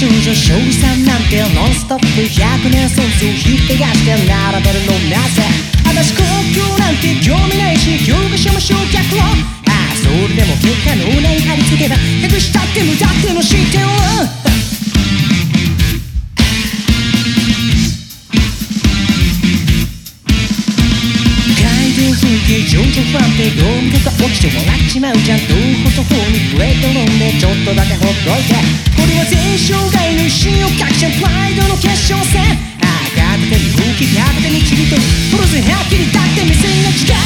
少女賞賛なんてノンストップ100年戦争引っぺがして並べるのなぜ？私国境なんて興味ないし教科書も焼却を。ああそれでも結果のない貼り付けば隠したって無駄。風景情緒不安定ゴムが落ちて笑っちまうじゃんどうほとほにブレード飲んでちょっとだけほっといてこれは全生涯の信用確信プライドの決勝戦ああ片手に吹き片手に切り取るプロセはっきりだって目線が違う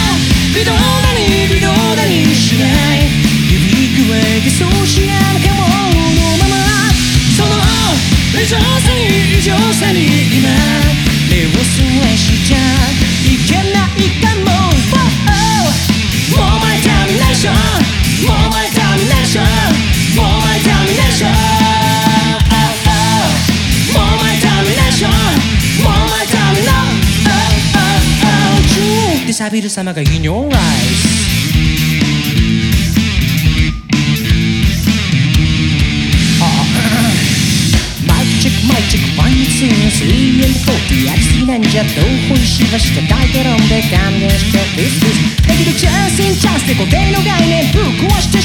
微動だに微動だにしない。指くわえてそうしなのかものままその異常さに異常さに錆びる様が in your eyes 数年水泳もこうやりすぎなんじゃどう本しはして大議論で勘弁して This is チャンスインチャンスで固定の概念ぶっ壊して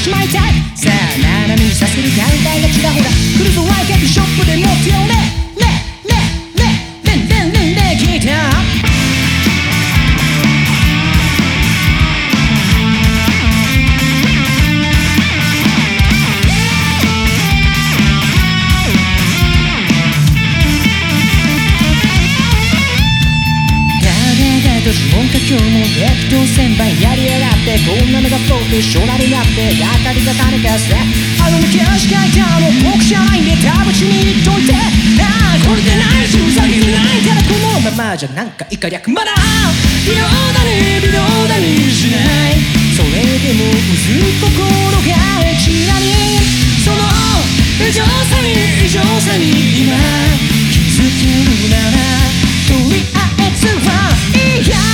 今日も激闘戦売やりやがってこんなのがプロフェッショナルになって当たりが誰かしてあの抜け足がいたの僕じゃないんで田淵に言っといてああこれでないしふざけてないただこのままじゃなんか以下略まだ微妙だね微妙だにしないそれでも薄い心がちらにその異常さに異常さに今気づけるならとりあえずはいや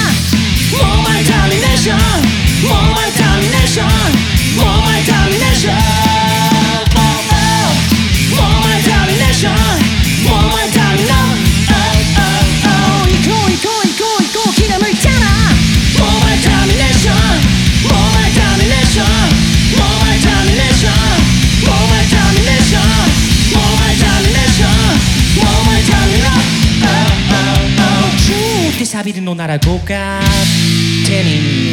錆びるのならご勝手に